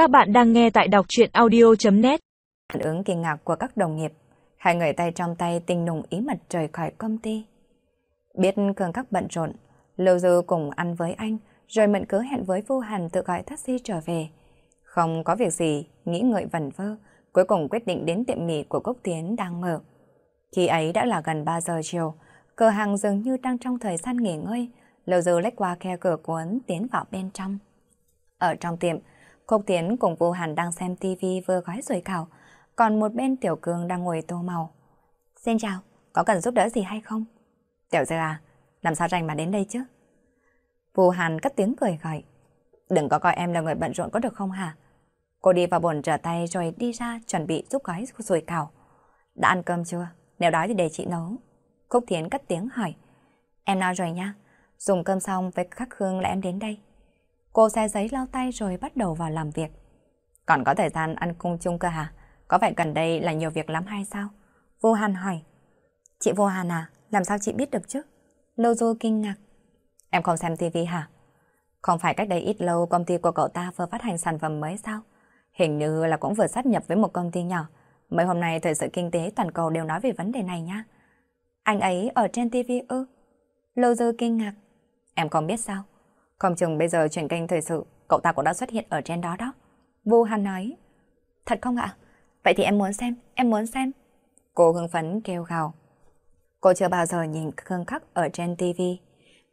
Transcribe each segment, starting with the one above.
Các bạn đang nghe tại đọc truyện audio.net Phản ứng kinh ngạc của các đồng nghiệp, hai người tay trong tay tinh nùng ý mật rời khỏi công ty. Biết cường các bận rộn, Lưu Dư cùng ăn với anh, rồi mận cớ hẹn với Vu Hàn tự gọi taxi trở về. Không có việc gì, nghĩ ngợi vẩn vơ, cuối cùng quyết định đến tiệm mì của Cốc Tiến đang mở. Khi ấy đã là gần 3 giờ chiều, cửa hàng dường như đang trong thời gian nghỉ ngơi, Lưu Dư lách qua khe cửa cuốn tiến vào bên trong. Ở trong tiệm, Khúc Tiến cùng Vu Hàn đang xem tivi vừa gói rồi cào, còn một bên Tiểu Cương đang ngồi tô màu. Xin chào, có cần giúp đỡ gì hay không? Tiểu Dư à, làm sao rảnh mà đến đây chứ? Vu Hàn cất tiếng cười gọi. Đừng có coi em là người bận rộn có được không hả? Cô đi vào bồn rửa tay rồi đi ra chuẩn bị giúp gói rồi cào. Đã ăn cơm chưa? Nếu đói thì để chị nấu. Khúc Thiến cất tiếng hỏi. Em nói rồi nha. Dùng cơm xong với khắc hương là em đến đây. Cô xe giấy lau tay rồi bắt đầu vào làm việc. Còn có thời gian ăn cung chung cơ hả? Có phải gần đây là nhiều việc lắm hay sao? Vô Hàn hỏi. Chị Vô Hàn à, làm sao chị biết được chứ? Lô Dô kinh ngạc. Em không xem tivi hả? Không phải cách đây ít lâu công ty của cậu ta vừa phát hành sản phẩm mới sao? Hình như là cũng vừa sát nhập với một công ty nhỏ. Mấy hôm nay thời sự kinh tế toàn cầu đều nói về vấn đề này nha. Anh ấy ở trên tivi ư? Lô Dô kinh ngạc. Em không biết sao? Không chừng bây giờ chuyển kênh thời sự, cậu ta cũng đã xuất hiện ở trên đó đó. Vu Hàn nói. Thật không ạ? Vậy thì em muốn xem, em muốn xem. Cô hưng phấn kêu gào. Cô chưa bao giờ nhìn Khương Khắc ở trên TV.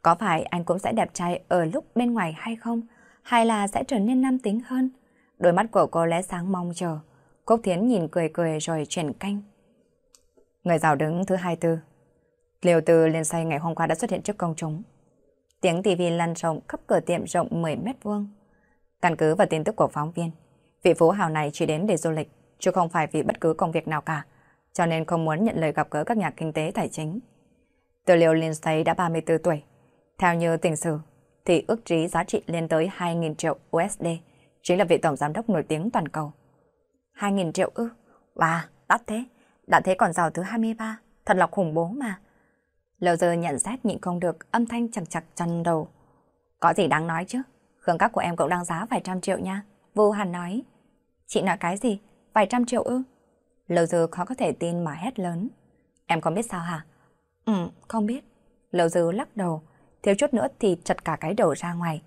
Có phải anh cũng sẽ đẹp trai ở lúc bên ngoài hay không? Hay là sẽ trở nên nam tính hơn? Đôi mắt của cô lẽ sáng mong chờ. Cốc Thiến nhìn cười cười rồi chuyển canh. Người giàu đứng thứ hai tư. Liều từ lên say ngày hôm qua đã xuất hiện trước công chúng. Tiếng tivi lăn rộng khắp cửa tiệm rộng 10 mét vuông. Căn cứ vào tin tức của phóng viên, vị phú hào này chỉ đến để du lịch, chứ không phải vì bất cứ công việc nào cả, cho nên không muốn nhận lời gặp gỡ các nhà kinh tế tài chính. Từ liệu Lindsay đã 34 tuổi. Theo như tình sử, thì ước trí giá trị lên tới 2.000 triệu USD, chính là vị tổng giám đốc nổi tiếng toàn cầu. 2.000 triệu ư? Wow, đắt thế. Đã thế còn giàu thứ 23, thật là khủng bố mà. Lâu giờ nhận xét nhịn không được, âm thanh chặt chặt chân đầu. Có gì đáng nói chứ? Khương các của em cũng đang giá vài trăm triệu nha. Vô Hàn nói. Chị nói cái gì? Vài trăm triệu ư? Lâu giờ khó có thể tin mà hét lớn. Em không biết sao hả? Ừ, không biết. Lâu giờ lắc đầu, thiếu chút nữa thì chật cả cái đầu ra ngoài.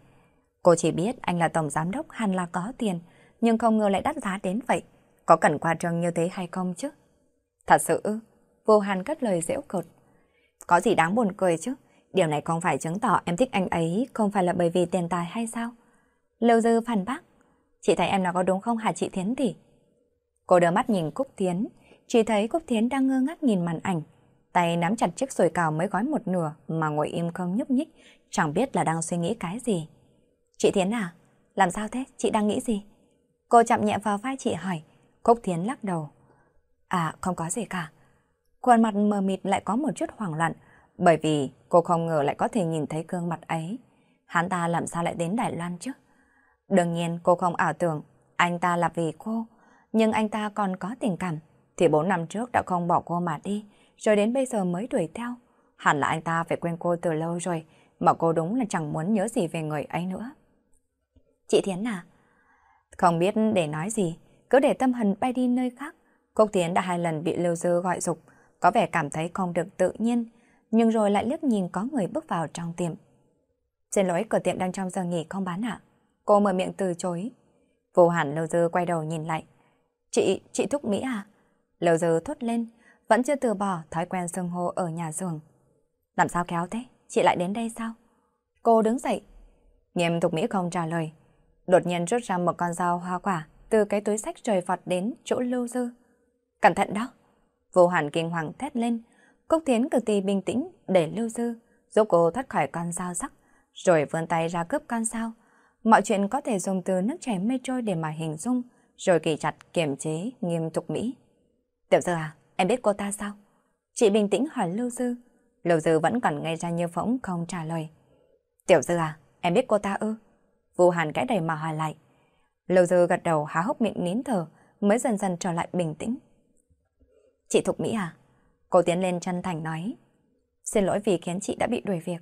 Cô chỉ biết anh là tổng giám đốc hẳn là có tiền, nhưng không ngờ lại đắt giá đến vậy. Có cần qua trường như thế hay không chứ? Thật sự ư? Vô Hàn cất lời dễu cợt. Có gì đáng buồn cười chứ? Điều này không phải chứng tỏ em thích anh ấy không phải là bởi vì tiền tài hay sao? Lưu Dư phản bác. Chị thấy em nói có đúng không hả chị Thiến tỷ? Cô đưa mắt nhìn Cúc Thiến, chỉ thấy Cúc Thiến đang ngơ ngác nhìn màn ảnh. Tay nắm chặt chiếc sồi cào mới gói một nửa mà ngồi im không nhúc nhích, chẳng biết là đang suy nghĩ cái gì. Chị Thiến à? Làm sao thế? Chị đang nghĩ gì? Cô chạm nhẹ vào vai chị hỏi. Cúc Thiến lắc đầu. À, không có gì cả. Khuôn mặt mờ mịt lại có một chút hoảng loạn, bởi vì cô không ngờ lại có thể nhìn thấy gương mặt ấy. Hắn ta làm sao lại đến Đài Loan chứ? Đương nhiên cô không ảo tưởng anh ta là vì cô, nhưng anh ta còn có tình cảm, thì bốn năm trước đã không bỏ cô mà đi, rồi đến bây giờ mới đuổi theo. Hẳn là anh ta phải quên cô từ lâu rồi, mà cô đúng là chẳng muốn nhớ gì về người ấy nữa. Chị Thiến à? Không biết để nói gì, cứ để tâm hần bay đi nơi khác. Cô Thiến đã hai lần bị Lưu Dư gọi dục, có vẻ cảm thấy không được tự nhiên, nhưng rồi lại liếc nhìn có người bước vào trong tiệm. Xin lỗi, cửa tiệm đang trong giờ nghỉ không bán ạ. Cô mở miệng từ chối. Vô hẳn Lâu Dư quay đầu nhìn lại. Chị, chị Thúc Mỹ à? Lâu Dư thốt lên, vẫn chưa từ bỏ thói quen xưng hô ở nhà giường. Làm sao kéo thế? Chị lại đến đây sao? Cô đứng dậy. Nghiêm Thục Mỹ không trả lời. Đột nhiên rút ra một con dao hoa quả từ cái túi sách trời vọt đến chỗ Lưu Dư. Cẩn thận đó! Vô hàn kinh hoàng thét lên. Cốc Thiến cực kỳ bình tĩnh để lưu dư, giúp cô thoát khỏi con dao sắc, rồi vươn tay ra cướp con dao. Mọi chuyện có thể dùng từ nước chảy mây trôi để mà hình dung, rồi kỳ chặt kiềm chế nghiêm túc Mỹ. Tiểu dư à, em biết cô ta sao? Chị bình tĩnh hỏi Lưu Dư. Lưu Dư vẫn còn ngây ra như phỗng không trả lời. Tiểu dư à, em biết cô ta ư? Vô hàn cái đầy mà hỏi lại. Lưu Dư gật đầu há hốc miệng nín thở, mới dần dần trở lại bình tĩnh. Chị Thục Mỹ à? Cô tiến lên chân thành nói. Xin lỗi vì khiến chị đã bị đuổi việc.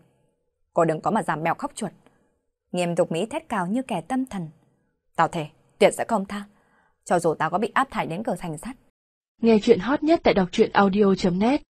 Cô đừng có mà giảm mèo khóc chuột. Nghiêm Thục Mỹ thét cao như kẻ tâm thần. Tao thề, tuyệt sẽ không tha. Cho dù tao có bị áp thải đến cửa thành sắt. Nghe chuyện hot nhất tại đọc truyện audio.net